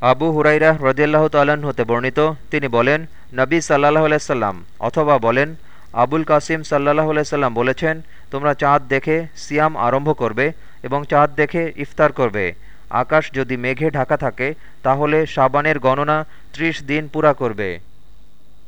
আবু হুরাইরা রদিয়াল্লাহ তাল্লাহ্ন হতে বর্ণিত, তিনি বলেন, নবী সাল্লাহ আলাইসাল্লাম অথবা বলেন, আবুল কাসিম সাল্লাহ আলাইসাল্লাম বলেছেন, তোমরা চাঁদ দেখে সিয়াম আরম্ভ করবে এবং চাঁদ দেখে ইফতার করবে। আকাশ যদি মেঘে ঢাকা থাকে, তাহলে সাবানের গণনা ত্রিশ দিন পুরা করবে।